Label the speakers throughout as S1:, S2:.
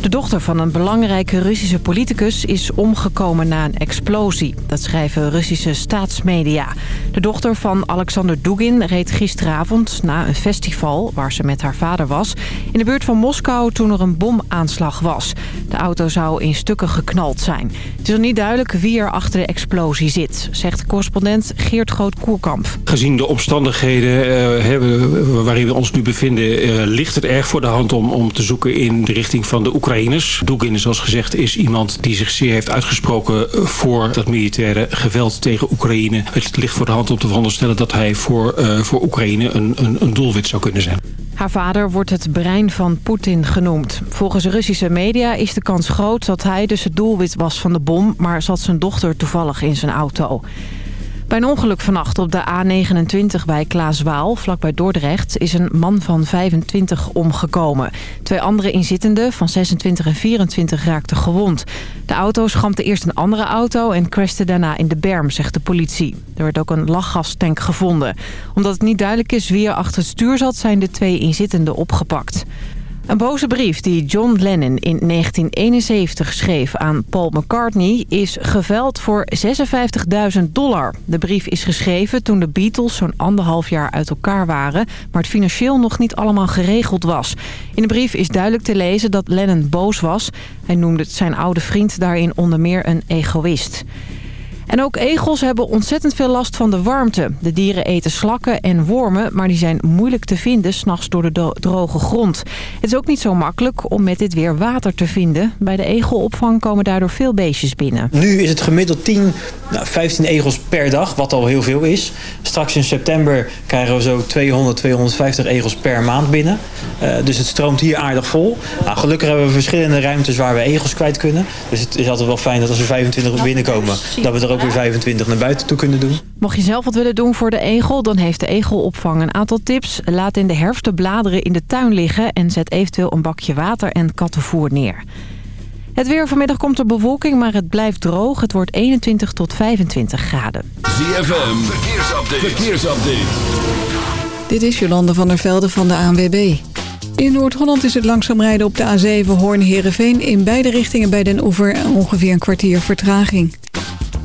S1: De dochter van een belangrijke Russische politicus is omgekomen na een explosie. Dat schrijven Russische staatsmedia. De dochter van Alexander Dugin reed gisteravond na een festival... waar ze met haar vader was, in de buurt van Moskou toen er een bomaanslag was. De auto zou in stukken geknald zijn. Het is nog niet duidelijk wie er achter de explosie zit... zegt correspondent Geert Groot-Koerkamp.
S2: Gezien de omstandigheden uh, waarin we ons nu bevinden... Uh, ligt het erg voor de hand om, om te zoeken in de richting van de Oekraïners. Dugin, zoals gezegd, is iemand die zich zeer heeft uitgesproken... voor dat militaire geweld tegen Oekraïne. Het ligt voor de hand om te veronderstellen dat hij voor, uh, voor Oekraïne een, een, een doelwit zou kunnen zijn.
S1: Haar vader wordt het brein van Poetin genoemd. Volgens Russische media is de kans groot dat hij dus het doelwit was van de bom... maar zat zijn dochter toevallig in zijn auto. Bij een ongeluk vannacht op de A29 bij Klaaswaal, vlakbij Dordrecht, is een man van 25 omgekomen. Twee andere inzittenden van 26 en 24 raakten gewond. De auto schampte eerst een andere auto en crashte daarna in de berm, zegt de politie. Er werd ook een lachgastank gevonden. Omdat het niet duidelijk is wie er achter het stuur zat, zijn de twee inzittenden opgepakt. Een boze brief die John Lennon in 1971 schreef aan Paul McCartney... is geveld voor 56.000 dollar. De brief is geschreven toen de Beatles zo'n anderhalf jaar uit elkaar waren... maar het financieel nog niet allemaal geregeld was. In de brief is duidelijk te lezen dat Lennon boos was. Hij noemde zijn oude vriend daarin onder meer een egoïst. En ook egels hebben ontzettend veel last van de warmte. De dieren eten slakken en wormen, maar die zijn moeilijk te vinden s'nachts door de droge grond. Het is ook niet zo makkelijk om met dit weer water te vinden. Bij de egelopvang komen daardoor veel beestjes binnen.
S3: Nu is het gemiddeld 10, nou, 15 egels per dag, wat al heel veel is. Straks in september krijgen we zo 200, 250 egels per maand binnen. Uh, dus het stroomt hier aardig vol. Nou, gelukkig hebben we verschillende ruimtes waar we egels kwijt kunnen. Dus het is altijd wel fijn dat als er 25 binnenkomen, dat we er ook weer 25 naar buiten toe kunnen doen.
S1: Mocht je zelf wat willen doen voor de egel, dan heeft de egelopvang een aantal tips. Laat in de herfst de bladeren in de tuin liggen en zet eventueel een bakje water en kattenvoer neer. Het weer vanmiddag komt er bewolking, maar het blijft droog. Het wordt 21 tot 25 graden.
S4: ZFM, verkeersupdate. verkeersupdate.
S5: Dit is Jolande van der Velde van de ANWB. In Noord-Holland is het langzaam rijden op de A7 Hoorn-Herenveen... in beide richtingen bij Den Oever ongeveer een kwartier vertraging.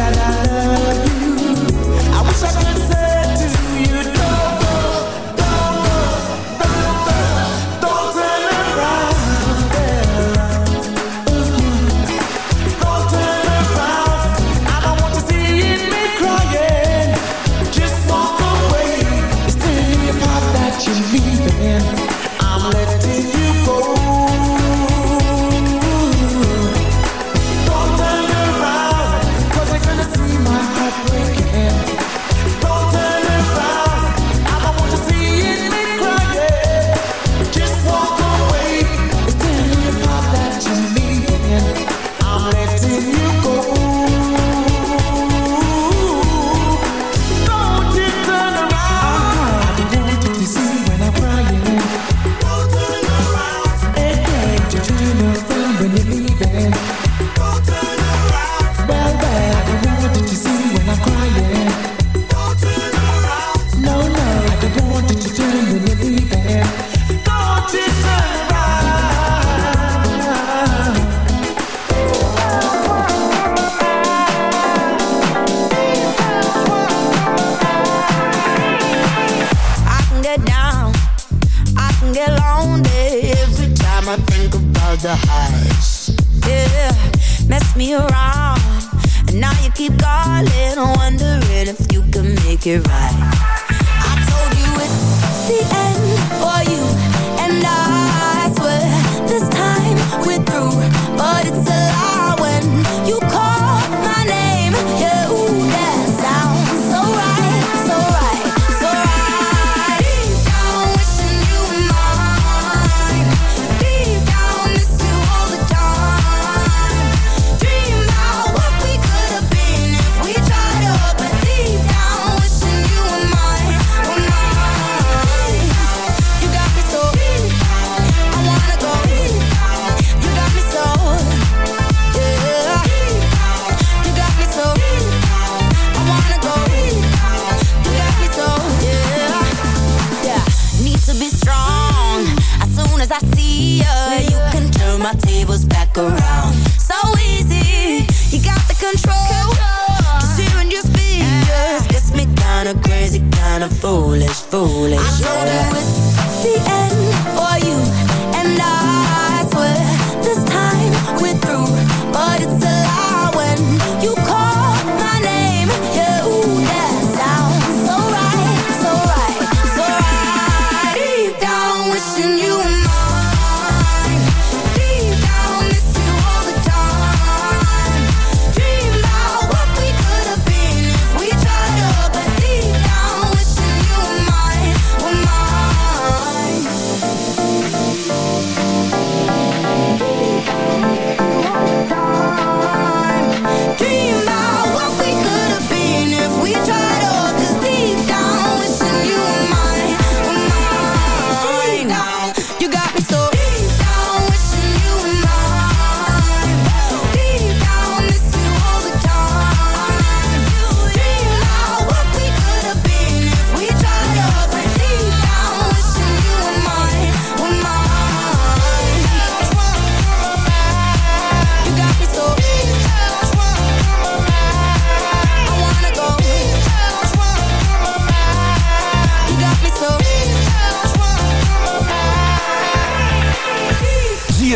S6: that I love you. I wish I could say.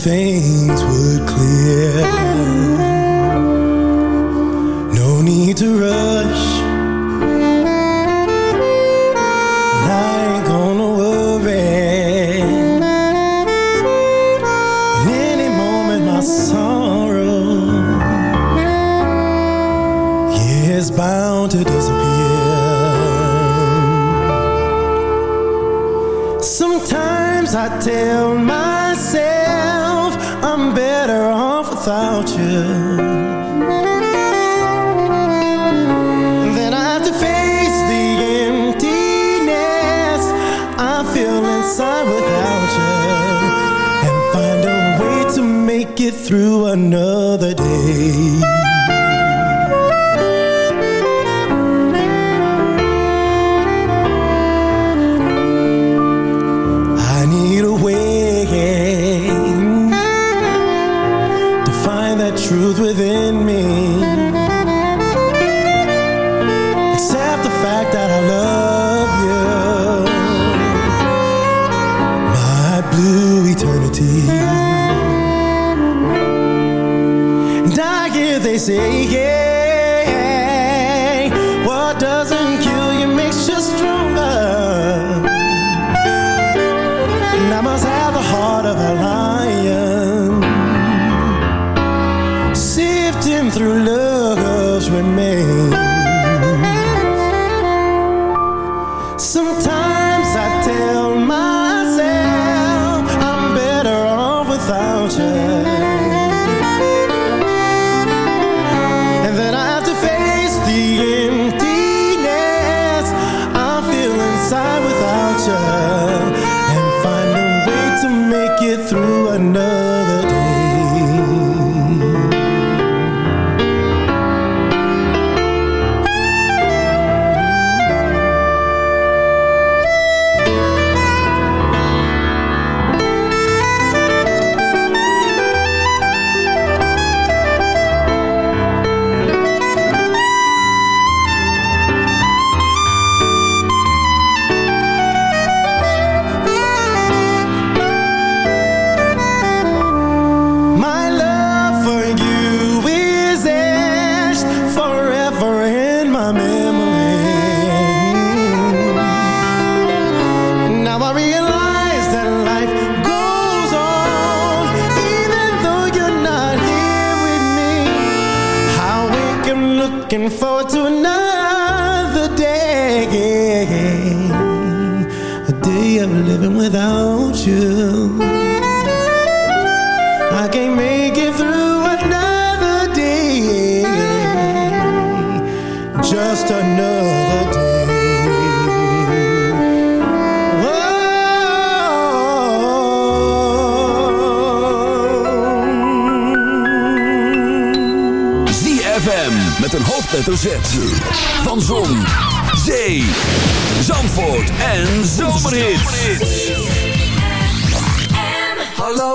S7: thing. Through love's remains.
S4: Zandvoort en Zomerhits.
S8: Hallo,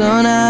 S9: sun out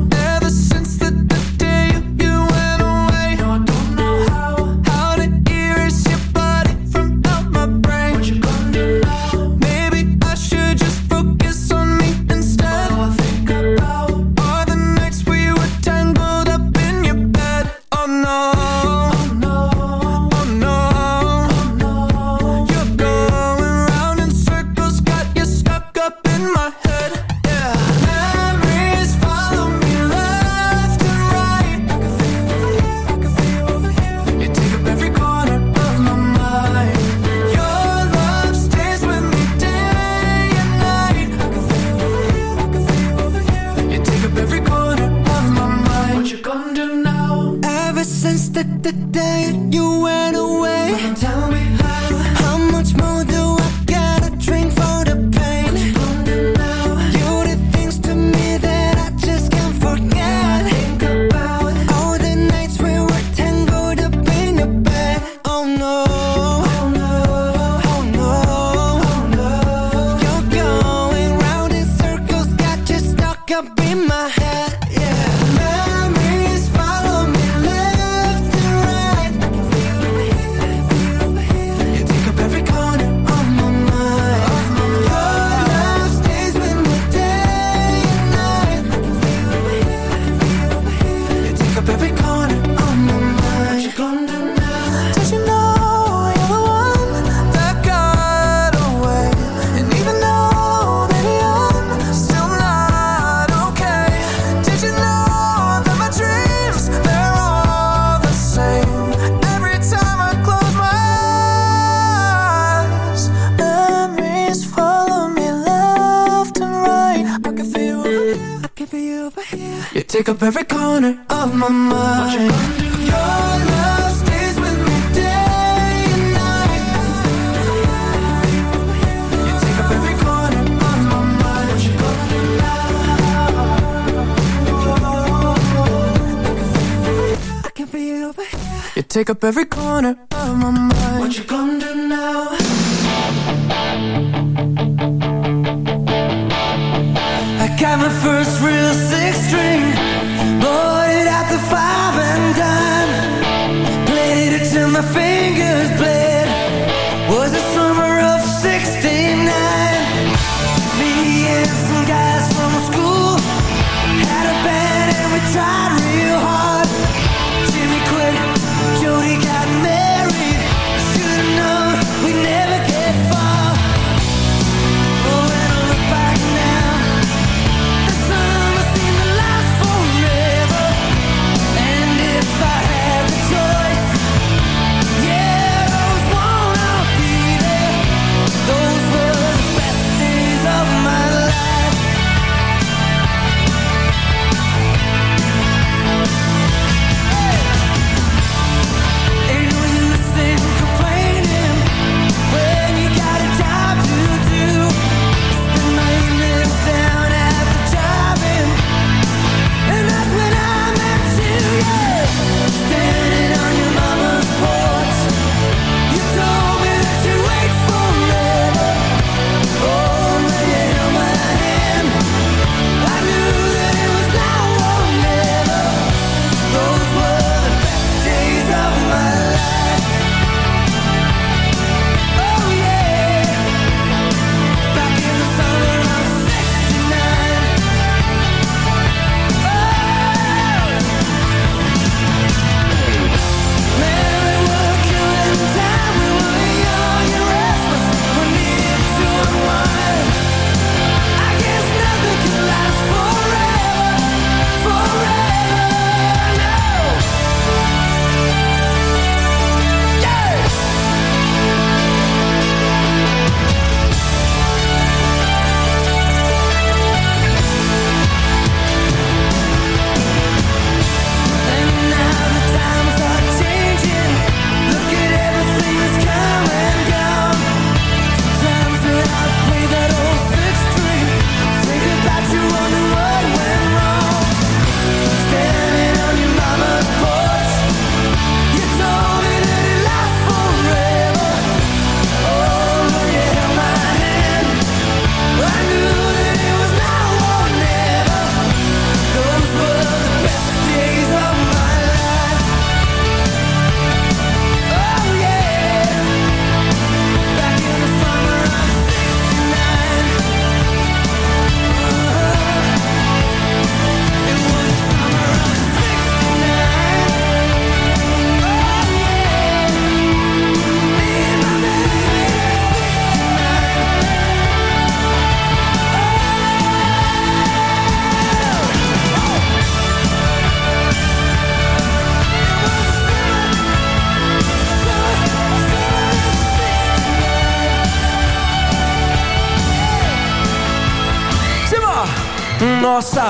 S10: take up every corner of my mind. Your love stays with me day and night. You take up every corner of my mind. you gonna I can feel over here. You take up every corner of my mind. What you gonna do now? I got my first real six string I face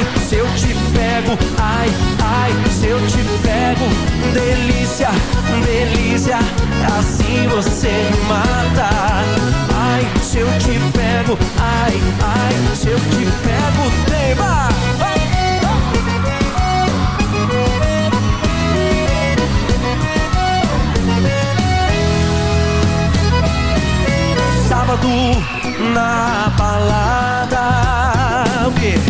S11: Ai, se eu te pego, ai, ai, se eu te pego. Delícia, delícia, assim você me mata. Ai, se eu te pego, ai, ai, se eu te pego Tema! Sábado na balada galera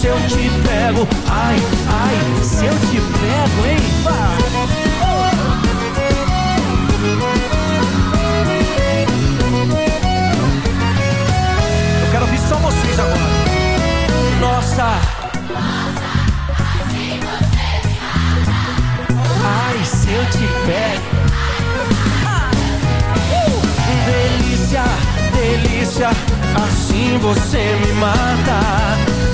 S11: se eu te pego, ai, ai, se eu te pego, hein? Vá. Eu quero ouvir só vocês agora. Nossa. Ai, se eu te pego. Ah. Uh. Delícia, delícia, assim você me mata.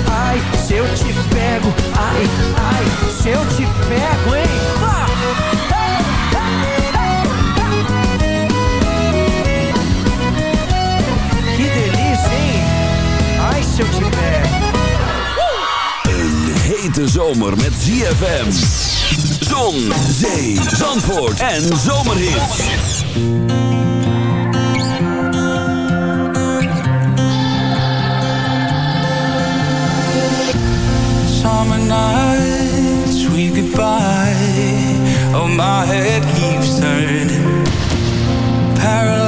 S11: Ai, se eu te pego, ai, ai, se eu te pego, hein? Que delícia, hein? Ai, se eu te pego.
S4: Een hete zomer met ZFM. Zon, zee, zandvoort en zomerhits.
S9: Nights, sweet goodbye. Oh, my head keeps turning. Paralyzed,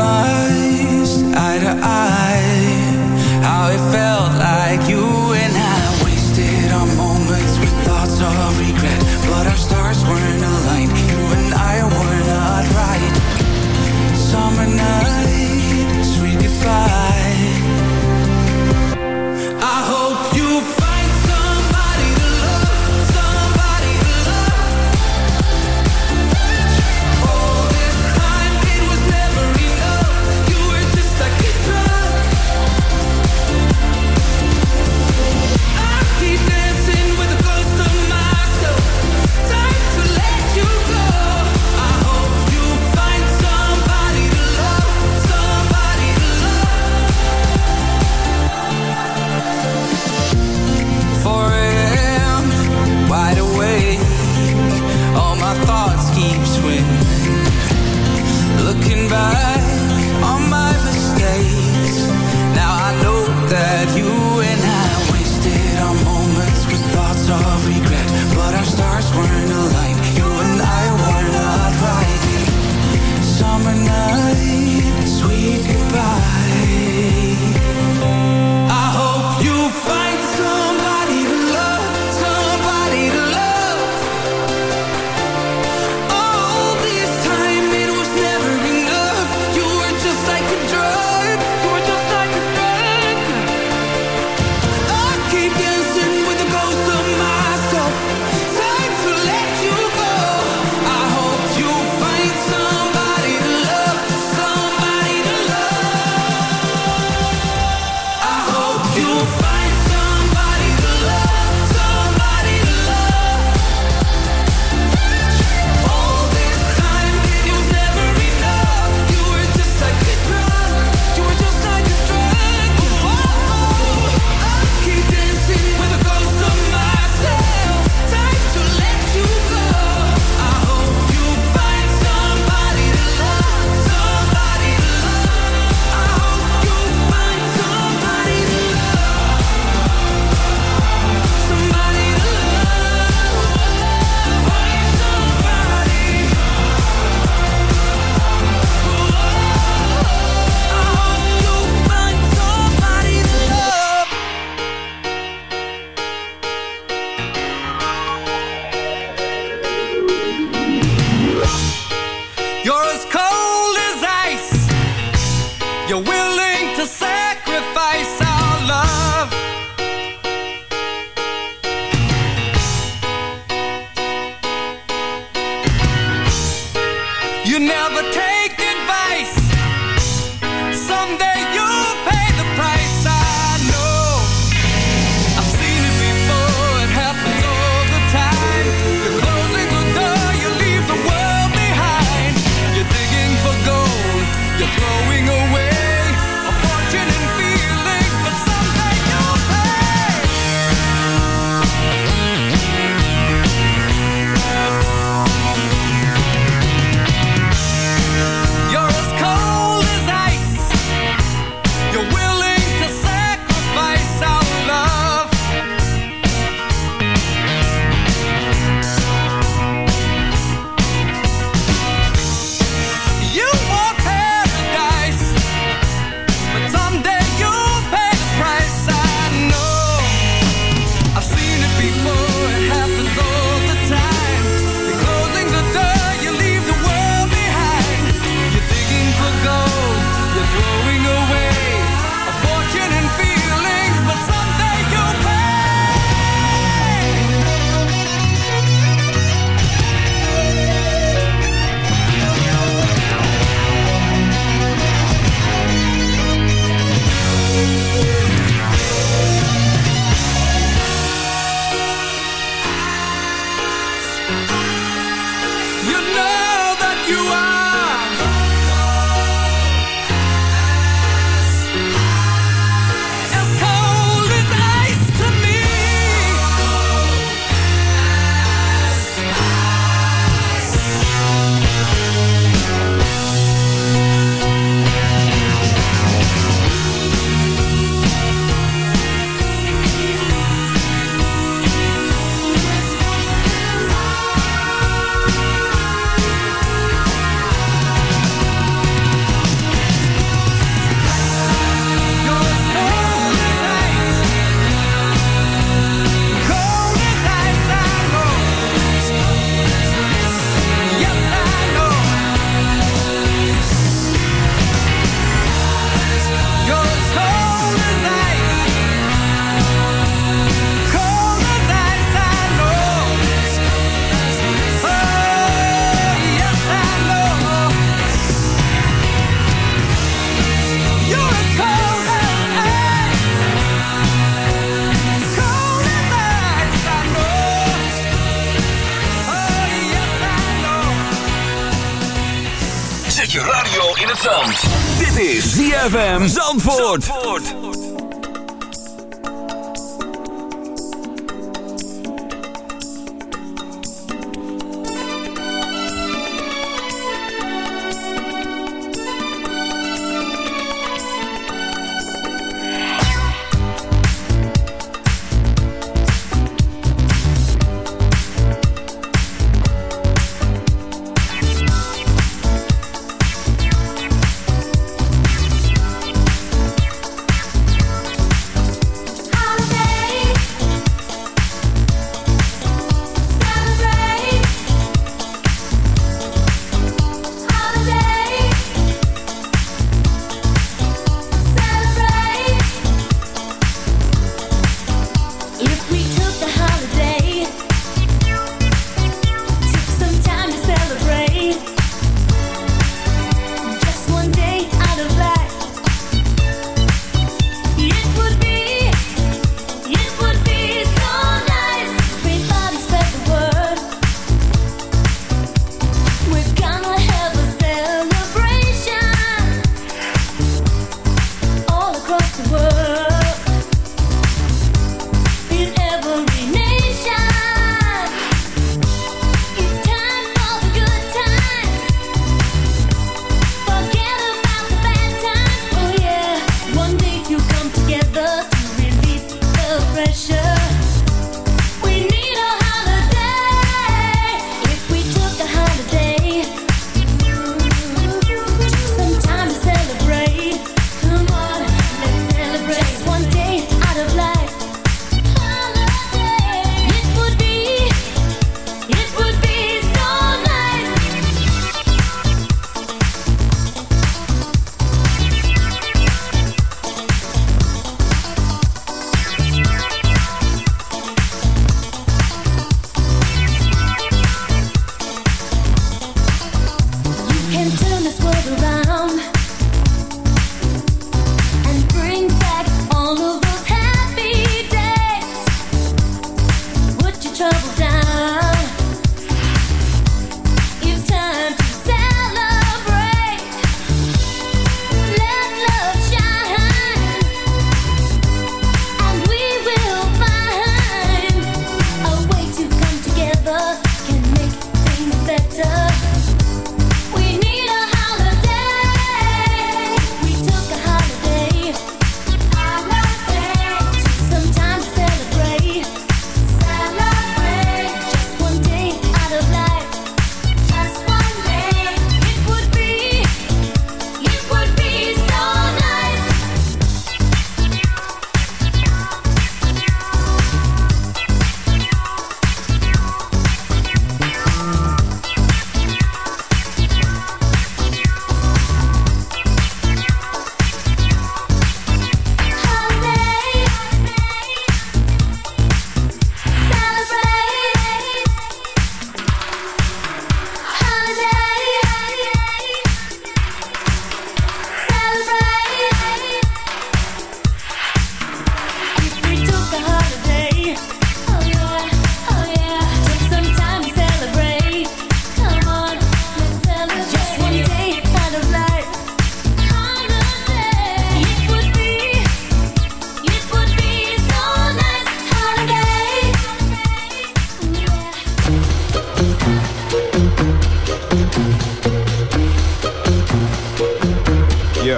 S12: Yeah.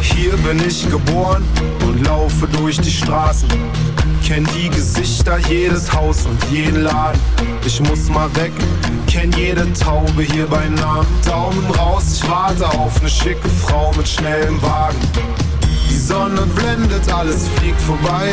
S12: Hier bin ich geboren und laufe durch die Straßen. Kenn die Gesichter, jedes Haus und jeden Laden. Ich muss mal weg, kenn jede Taube hier bei Namen. Daumen raus, ich warte auf ne schicke Frau mit schnellem Wagen. Die Sonne blendet, alles fliegt vorbei.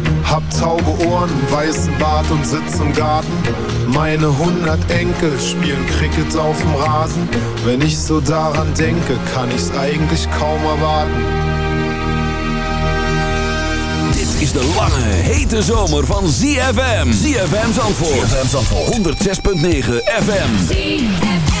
S12: Hab taube Ohren, weißen Bart und sitz im Garten. Meine hundert Enkel spielen Cricket auf dem Rasen. Wenn ich so daran denke, kann ich's eigentlich kaum erwarten.
S4: Dit is de lange, hete zomer van ZFM. ZFM Zandvoort. ZFM Zandvoort. 106.9 FM.
S7: We